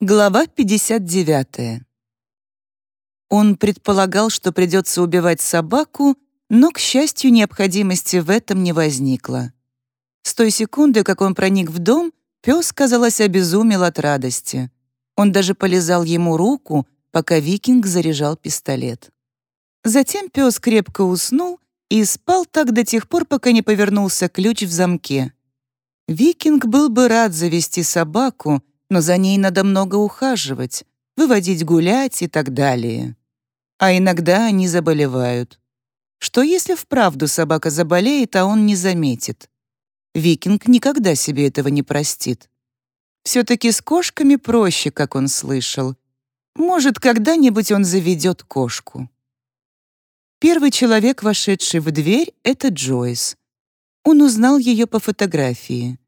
Глава 59. Он предполагал, что придется убивать собаку, но, к счастью, необходимости в этом не возникло. С той секунды, как он проник в дом, пес, казалось, обезумел от радости. Он даже полезал ему руку, пока викинг заряжал пистолет. Затем пес крепко уснул и спал так до тех пор, пока не повернулся ключ в замке. Викинг был бы рад завести собаку, но за ней надо много ухаживать, выводить гулять и так далее. А иногда они заболевают. Что если вправду собака заболеет, а он не заметит? Викинг никогда себе этого не простит. Все-таки с кошками проще, как он слышал. Может, когда-нибудь он заведет кошку. Первый человек, вошедший в дверь, — это Джойс. Он узнал ее по фотографии.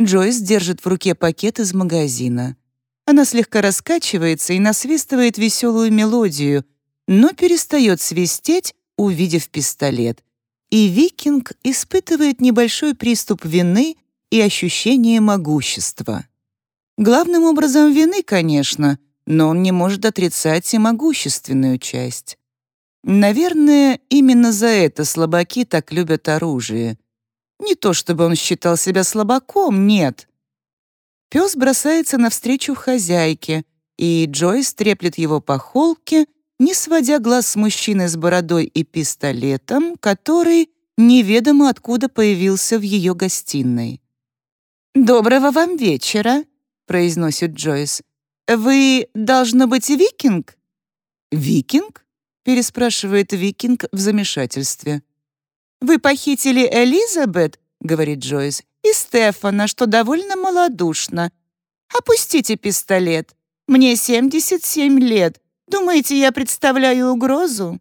Джойс держит в руке пакет из магазина. Она слегка раскачивается и насвистывает веселую мелодию, но перестает свистеть, увидев пистолет. И викинг испытывает небольшой приступ вины и ощущение могущества. Главным образом вины, конечно, но он не может отрицать и могущественную часть. Наверное, именно за это слабаки так любят оружие. Не то чтобы он считал себя слабаком, нет. Пес бросается навстречу хозяйке, и Джойс треплет его по холке, не сводя глаз с мужчины с бородой и пистолетом, который неведомо откуда появился в ее гостиной. «Доброго вам вечера», — произносит Джойс. «Вы, должно быть, викинг?» «Викинг?» — переспрашивает викинг в замешательстве. «Вы похитили Элизабет?» — говорит Джойс. «И Стефана, что довольно малодушно. Опустите пистолет. Мне 77 лет. Думаете, я представляю угрозу?»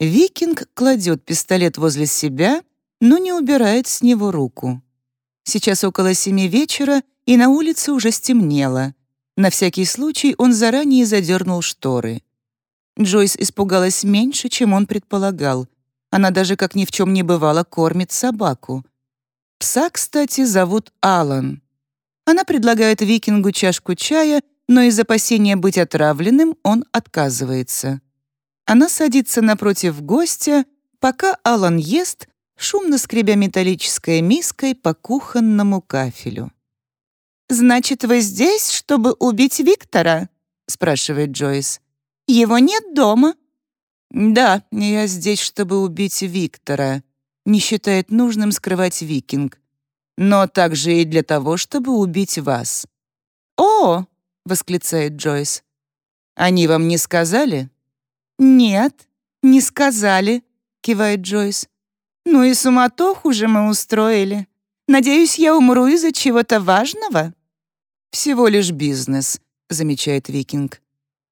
Викинг кладет пистолет возле себя, но не убирает с него руку. Сейчас около семи вечера, и на улице уже стемнело. На всякий случай он заранее задернул шторы. Джойс испугалась меньше, чем он предполагал — она даже как ни в чем не бывало кормит собаку. Пса, кстати, зовут Алан. Она предлагает викингу чашку чая, но из опасения быть отравленным он отказывается. Она садится напротив гостя, пока Алан ест, шумно скребя металлической миской по кухонному кафелю. «Значит, вы здесь, чтобы убить Виктора?» — спрашивает Джойс. «Его нет дома». «Да, я здесь, чтобы убить Виктора», — не считает нужным скрывать викинг. «Но также и для того, чтобы убить вас». «О!» — восклицает Джойс. «Они вам не сказали?» «Нет, не сказали», — кивает Джойс. «Ну и суматоху же мы устроили. Надеюсь, я умру из-за чего-то важного?» «Всего лишь бизнес», — замечает Викинг.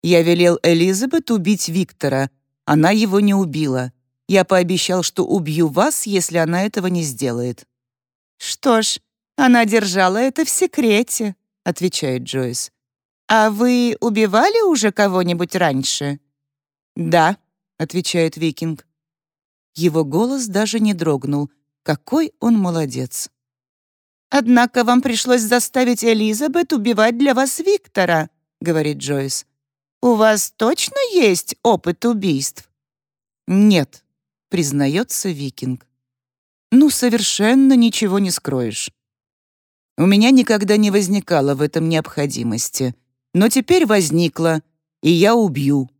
«Я велел Элизабет убить Виктора, она его не убила. Я пообещал, что убью вас, если она этого не сделает». «Что ж, она держала это в секрете», — отвечает Джойс. «А вы убивали уже кого-нибудь раньше?» «Да», — отвечает Викинг. Его голос даже не дрогнул. Какой он молодец. «Однако вам пришлось заставить Элизабет убивать для вас Виктора», — говорит Джойс. «У вас точно есть опыт убийств?» «Нет», — признается Викинг. «Ну, совершенно ничего не скроешь. У меня никогда не возникало в этом необходимости, но теперь возникла, и я убью».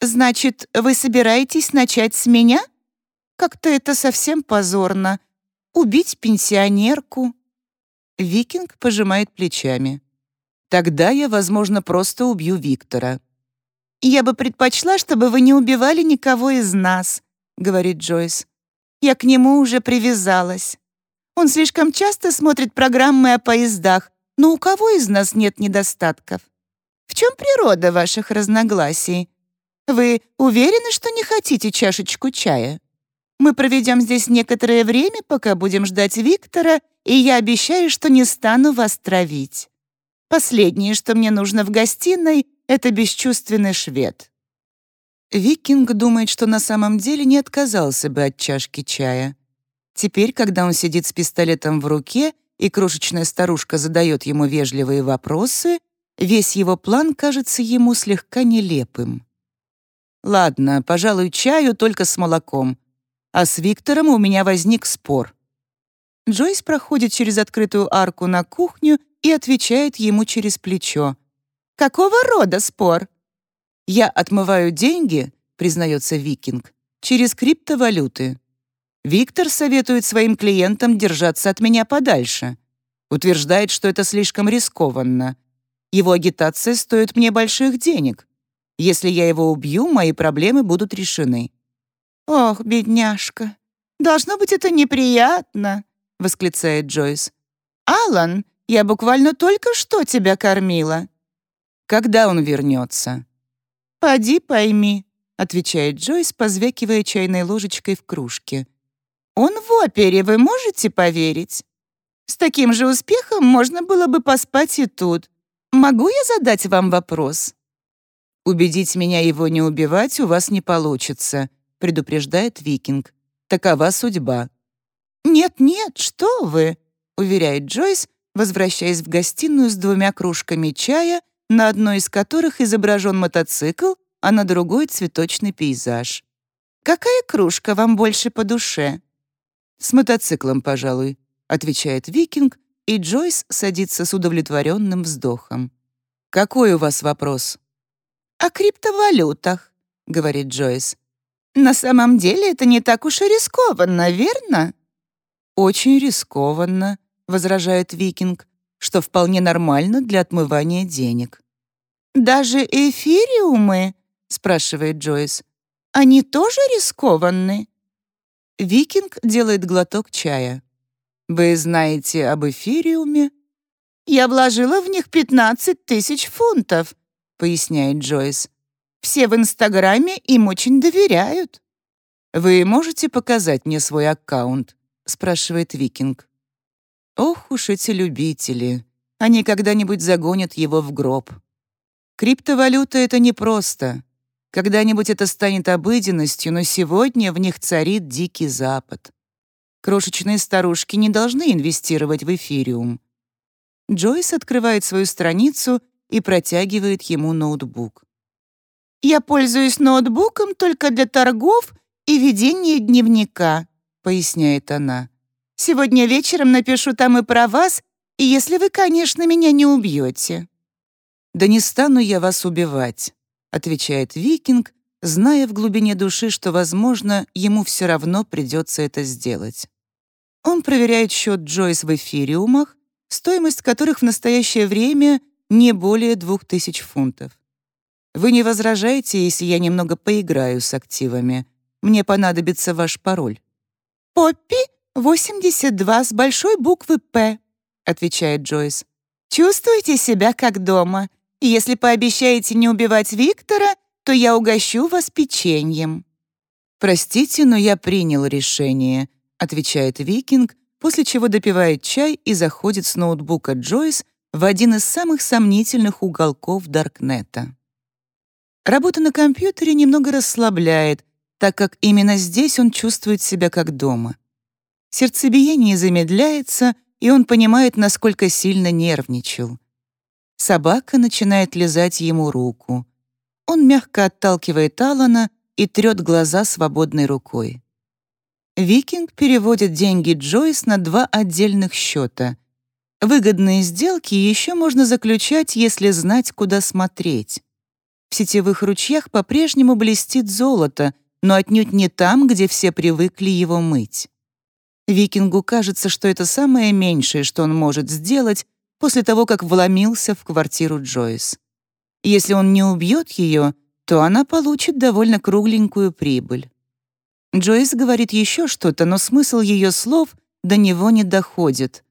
«Значит, вы собираетесь начать с меня? Как-то это совсем позорно. Убить пенсионерку». Викинг пожимает плечами. Тогда я, возможно, просто убью Виктора. «Я бы предпочла, чтобы вы не убивали никого из нас», — говорит Джойс. «Я к нему уже привязалась. Он слишком часто смотрит программы о поездах, но у кого из нас нет недостатков? В чем природа ваших разногласий? Вы уверены, что не хотите чашечку чая? Мы проведем здесь некоторое время, пока будем ждать Виктора, и я обещаю, что не стану вас травить». Последнее, что мне нужно в гостиной, это бесчувственный швед. Викинг думает, что на самом деле не отказался бы от чашки чая. Теперь, когда он сидит с пистолетом в руке, и крошечная старушка задает ему вежливые вопросы, Весь его план кажется ему слегка нелепым. «Ладно, пожалуй, чаю только с молоком. А с Виктором у меня возник спор». Джойс проходит через открытую арку на кухню и отвечает ему через плечо. «Какого рода спор?» «Я отмываю деньги», — признается Викинг, «через криптовалюты. Виктор советует своим клиентам держаться от меня подальше. Утверждает, что это слишком рискованно. Его агитация стоит мне больших денег. Если я его убью, мои проблемы будут решены». «Ох, бедняжка, должно быть это неприятно», — восклицает Джойс. «Алан, я буквально только что тебя кормила». «Когда он вернется?» «Поди пойми», — отвечает Джойс, позвякивая чайной ложечкой в кружке. «Он в опере, вы можете поверить? С таким же успехом можно было бы поспать и тут. Могу я задать вам вопрос?» «Убедить меня его не убивать у вас не получится», — предупреждает Викинг. «Такова судьба». «Нет-нет, что вы», — уверяет Джойс, возвращаясь в гостиную с двумя кружками чая, на одной из которых изображен мотоцикл, а на другой — цветочный пейзаж. «Какая кружка вам больше по душе?» «С мотоциклом, пожалуй», — отвечает Викинг, и Джойс садится с удовлетворенным вздохом. «Какой у вас вопрос?» «О криптовалютах», — говорит Джойс. «На самом деле это не так уж и рискованно, верно?» «Очень рискованно», — возражает Викинг, «что вполне нормально для отмывания денег». «Даже эфириумы?» — спрашивает Джойс. «Они тоже рискованны?» Викинг делает глоток чая. «Вы знаете об эфириуме?» «Я вложила в них 15 тысяч фунтов», — поясняет Джойс. «Все в Инстаграме им очень доверяют». «Вы можете показать мне свой аккаунт?» — спрашивает Викинг. Ох уж эти любители. Они когда-нибудь загонят его в гроб. Криптовалюта — это непросто. Когда-нибудь это станет обыденностью, но сегодня в них царит дикий запад. Крошечные старушки не должны инвестировать в эфириум. Джойс открывает свою страницу и протягивает ему ноутбук. «Я пользуюсь ноутбуком только для торгов и ведения дневника», — поясняет она. «Сегодня вечером напишу там и про вас, и если вы, конечно, меня не убьете». «Да не стану я вас убивать», — отвечает Викинг, зная в глубине души, что, возможно, ему все равно придется это сделать. Он проверяет счет Джойс в эфириумах, стоимость которых в настоящее время не более 2000 фунтов. Вы не возражаете, если я немного поиграю с активами? Мне понадобится ваш пароль. «Поппи 82 с большой буквы «П», — отвечает Джойс. «Чувствуете себя как дома. Если пообещаете не убивать Виктора, то я угощу вас печеньем». «Простите, но я принял решение», — отвечает Викинг, после чего допивает чай и заходит с ноутбука Джойс в один из самых сомнительных уголков Даркнета. Работа на компьютере немного расслабляет, так как именно здесь он чувствует себя как дома. Сердцебиение замедляется, и он понимает, насколько сильно нервничал. Собака начинает лизать ему руку. Он мягко отталкивает Алана и трет глаза свободной рукой. Викинг переводит деньги Джойс на два отдельных счета. Выгодные сделки еще можно заключать, если знать, куда смотреть. В сетевых ручьях по-прежнему блестит золото, но отнюдь не там, где все привыкли его мыть. Викингу кажется, что это самое меньшее, что он может сделать после того, как вломился в квартиру Джойс. Если он не убьет ее, то она получит довольно кругленькую прибыль. Джойс говорит еще что-то, но смысл ее слов до него не доходит.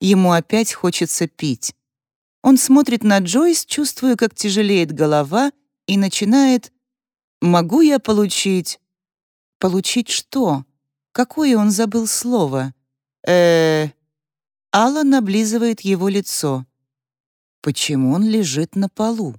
Ему опять хочется пить. Он смотрит на Джойс, чувствуя, как тяжелеет голова, и начинает «Могу я получить...» «Получить что? Какое он забыл слово?» э Алла наблизывает его лицо. Почему он лежит на полу?